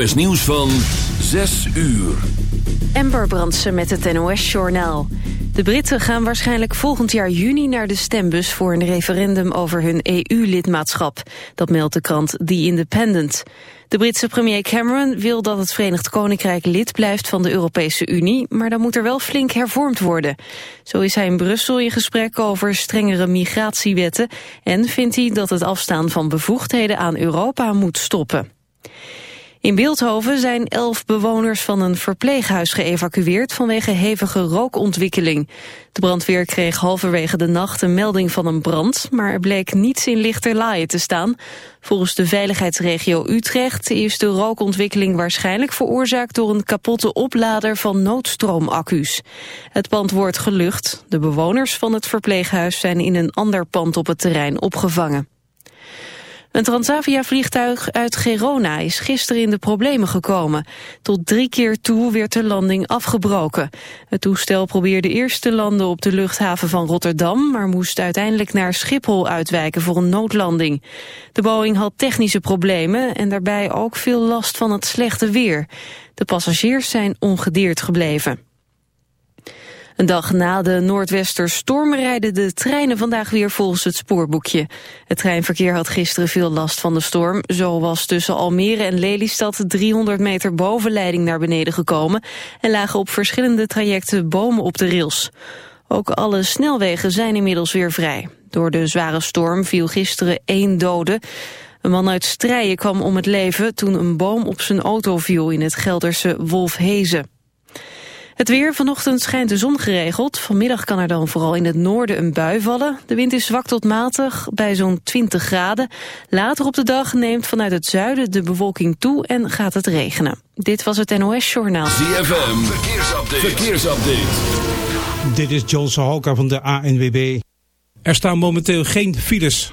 NOS Nieuws van 6 uur. Ember Brandsen met het NOS-journaal. De Britten gaan waarschijnlijk volgend jaar juni naar de stembus... voor een referendum over hun EU-lidmaatschap. Dat meldt de krant The Independent. De Britse premier Cameron wil dat het Verenigd Koninkrijk lid blijft van de Europese Unie... maar dan moet er wel flink hervormd worden. Zo is hij in Brussel in gesprek over strengere migratiewetten... en vindt hij dat het afstaan van bevoegdheden aan Europa moet stoppen. In Beeldhoven zijn elf bewoners van een verpleeghuis geëvacueerd vanwege hevige rookontwikkeling. De brandweer kreeg halverwege de nacht een melding van een brand, maar er bleek niets in lichterlaaien te staan. Volgens de veiligheidsregio Utrecht is de rookontwikkeling waarschijnlijk veroorzaakt door een kapotte oplader van noodstroomacu's. Het pand wordt gelucht. De bewoners van het verpleeghuis zijn in een ander pand op het terrein opgevangen. Een Transavia-vliegtuig uit Gerona is gisteren in de problemen gekomen. Tot drie keer toe werd de landing afgebroken. Het toestel probeerde eerst te landen op de luchthaven van Rotterdam... maar moest uiteindelijk naar Schiphol uitwijken voor een noodlanding. De Boeing had technische problemen en daarbij ook veel last van het slechte weer. De passagiers zijn ongedeerd gebleven. Een dag na de Noordwesterstorm rijden de treinen vandaag weer volgens het spoorboekje. Het treinverkeer had gisteren veel last van de storm. Zo was tussen Almere en Lelystad 300 meter bovenleiding naar beneden gekomen... en lagen op verschillende trajecten bomen op de rails. Ook alle snelwegen zijn inmiddels weer vrij. Door de zware storm viel gisteren één dode. Een man uit Strijen kwam om het leven toen een boom op zijn auto viel in het Gelderse Wolfhezen. Het weer, vanochtend schijnt de zon geregeld. Vanmiddag kan er dan vooral in het noorden een bui vallen. De wind is zwak tot matig, bij zo'n 20 graden. Later op de dag neemt vanuit het zuiden de bewolking toe en gaat het regenen. Dit was het NOS Journaal. ZFM, verkeersupdate. verkeersupdate. Dit is John Sahoka van de ANWB. Er staan momenteel geen files.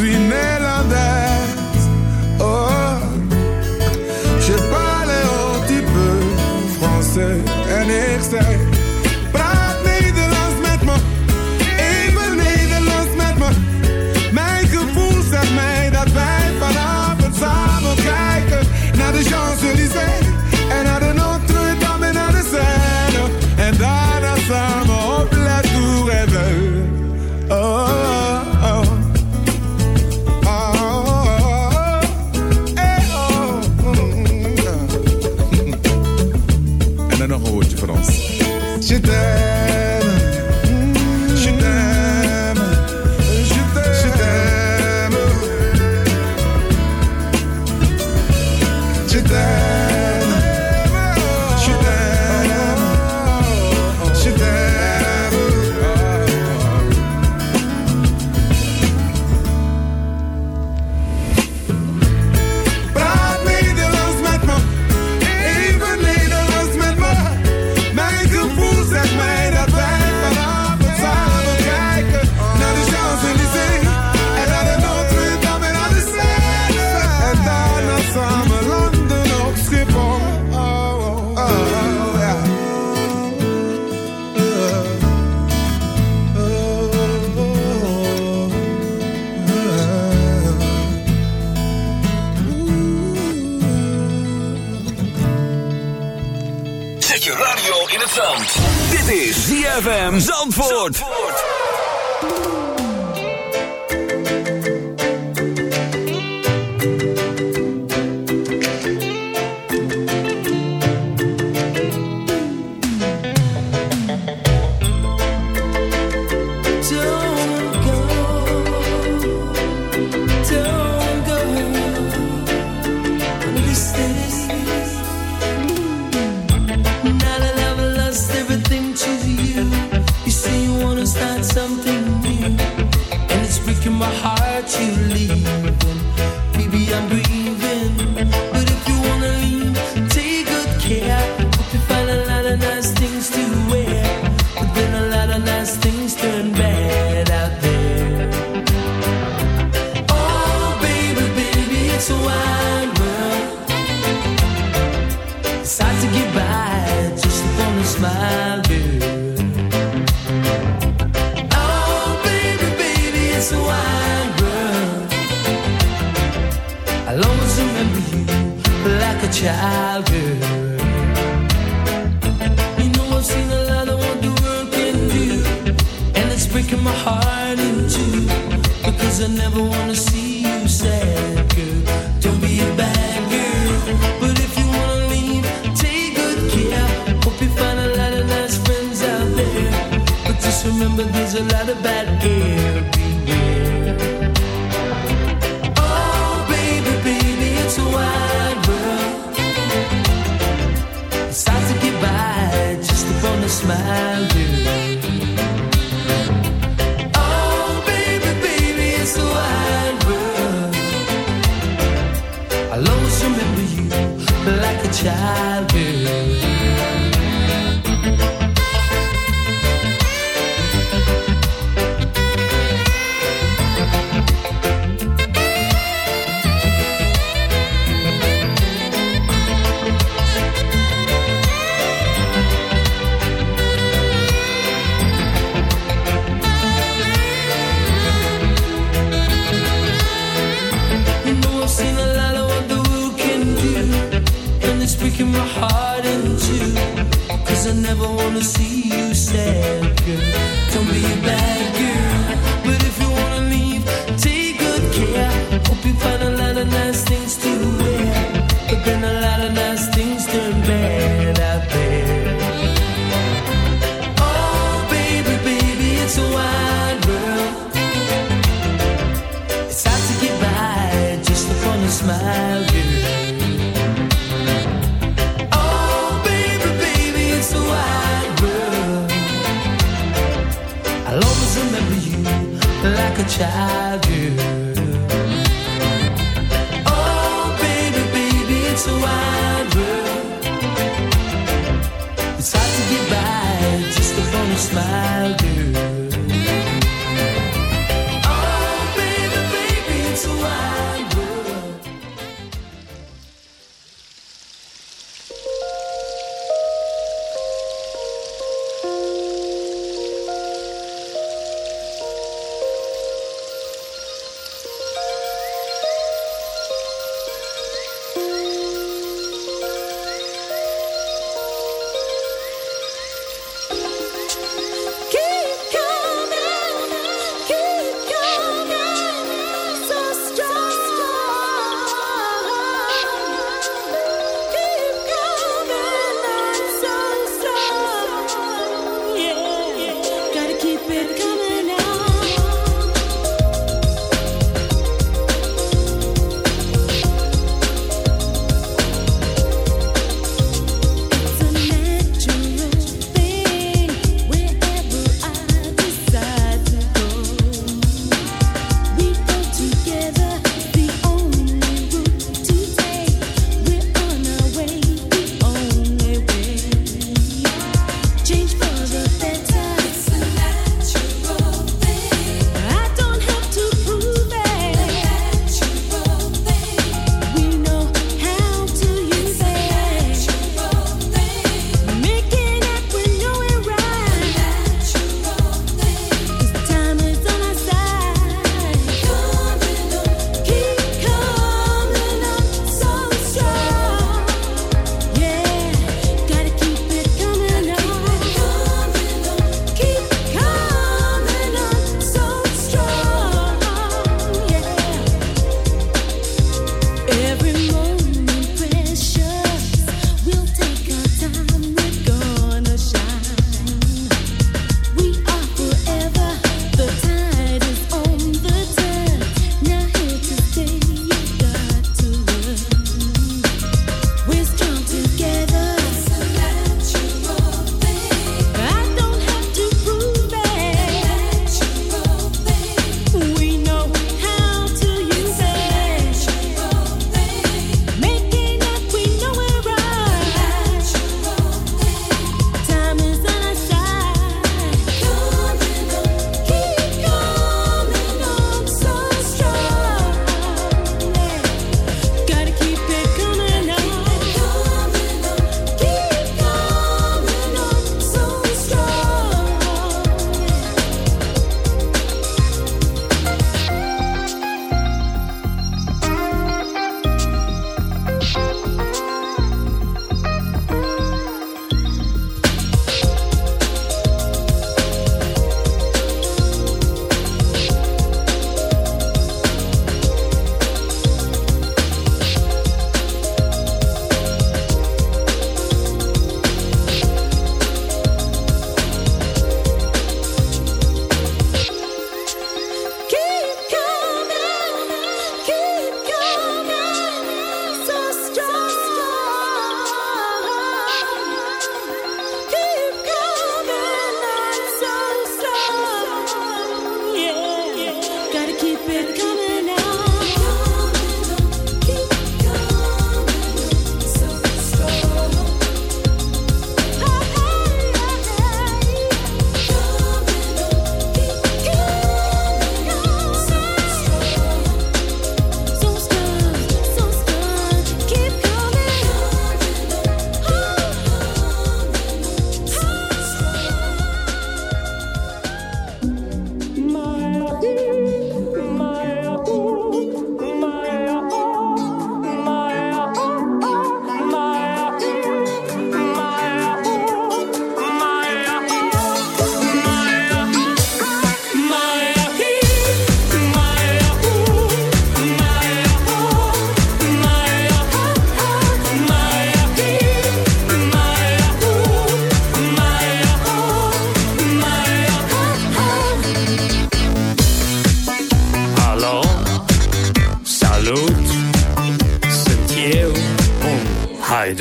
Suis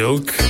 milk.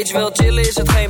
Bitch wil chillen is het geen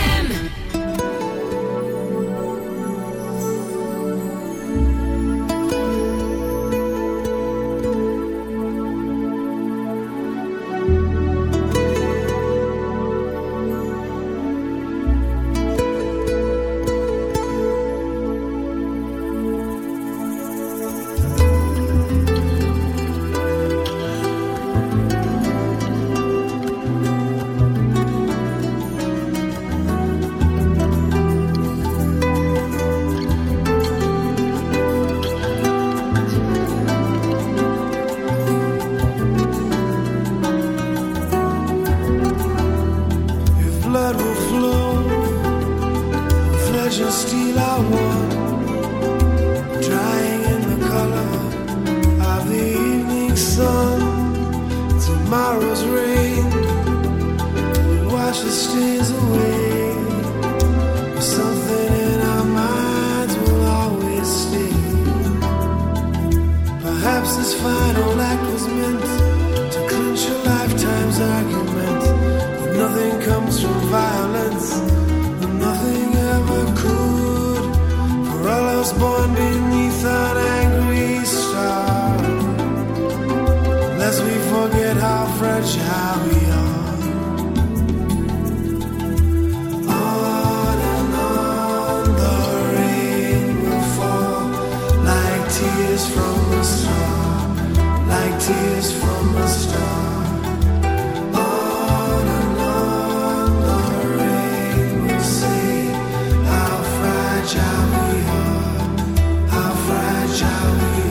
how you.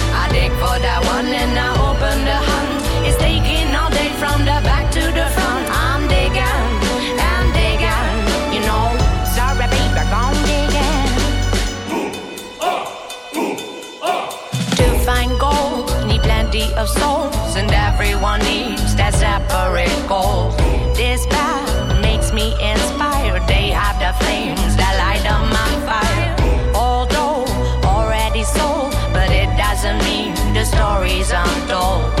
For that one and I open the hunt. It's taking all day from the back to the front. I'm digging, I'm digging, you know. Sorry, baby, gone digging. To find gold, need plenty of souls, and everyone needs that separate goal. This story's untold.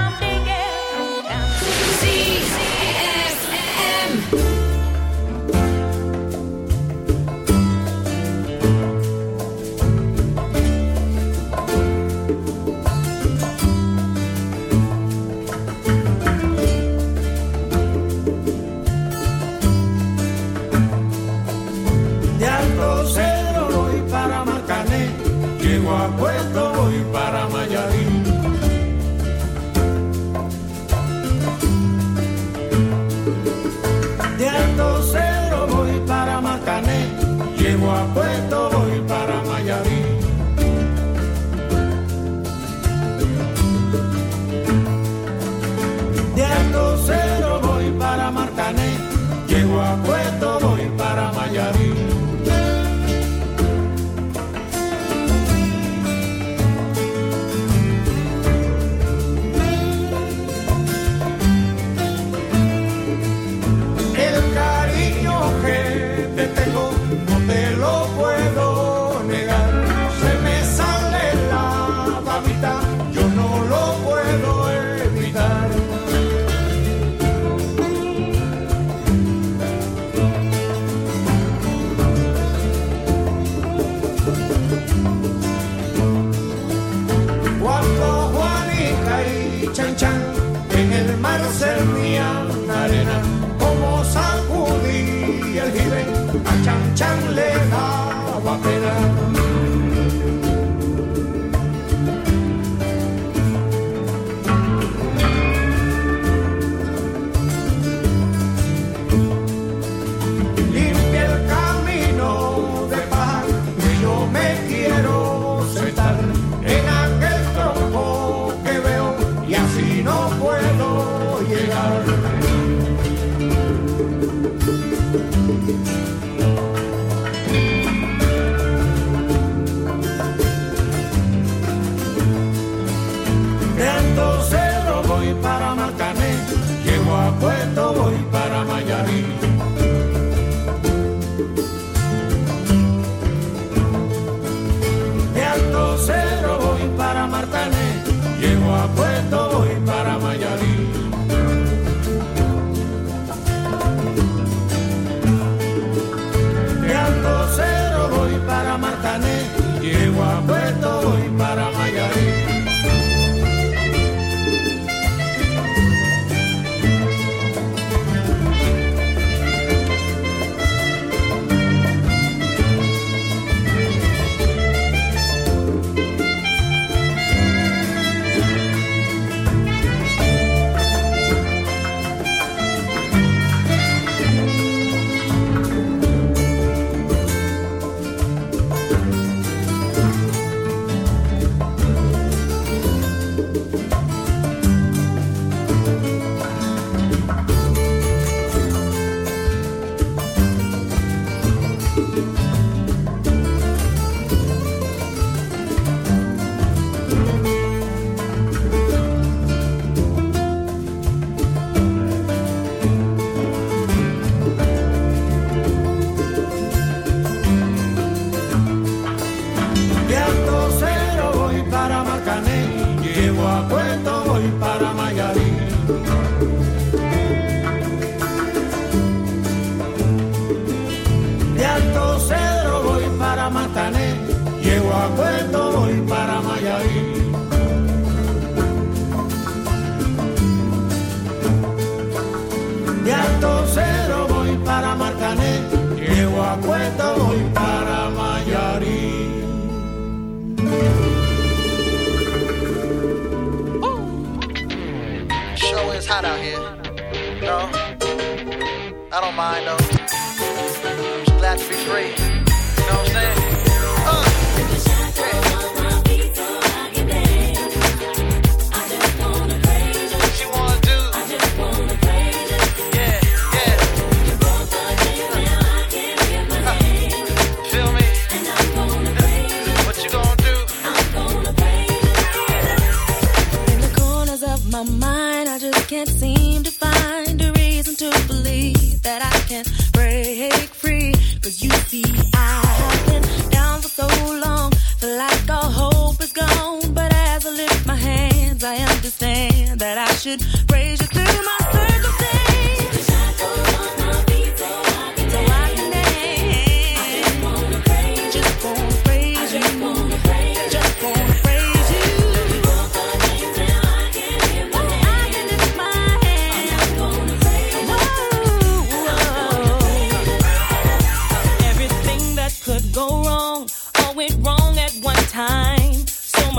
Mind though.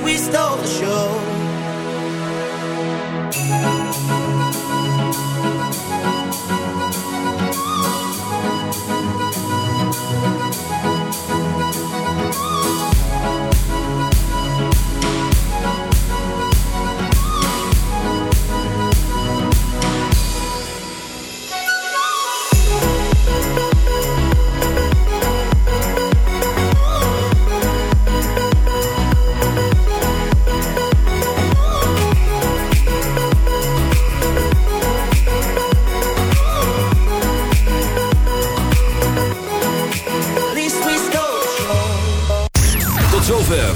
we stole the show.